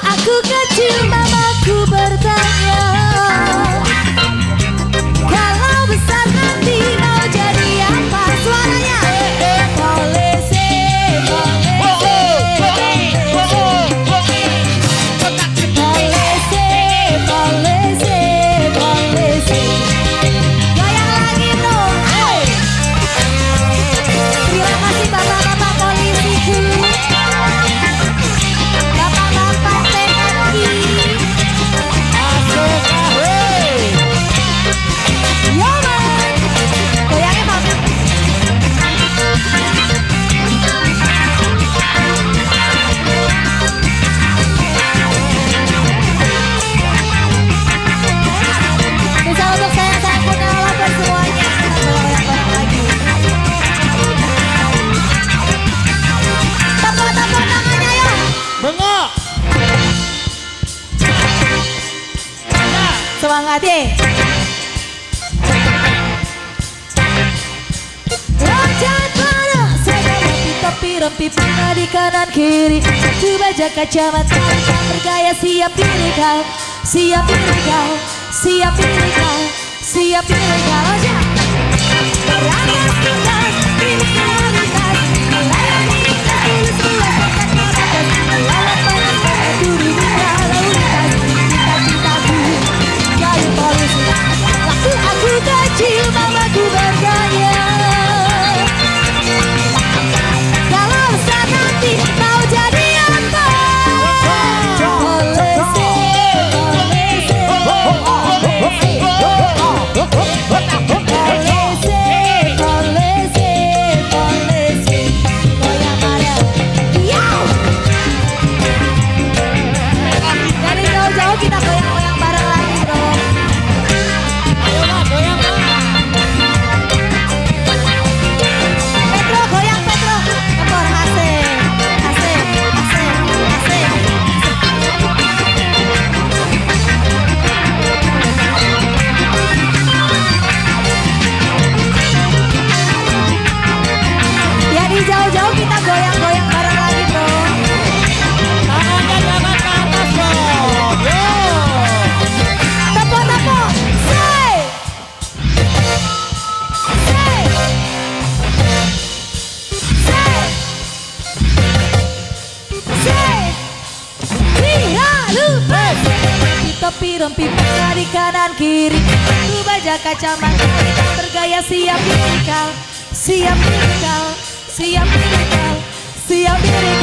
aku kecil mamaku bertanya. Ade Loncat pada Segala rempi-rempi di kanan kiri. Coba jaga kacamata Kau bergaya siap diri kau Siap diri kau Siap diri kau Siap diri kau Loncat Rakyat tinggal rompi-rompi dari kanan kiri. Ku baca kacamata bergaya. Siap dirikal Siap dirikal, siap dirikal, siap dirikal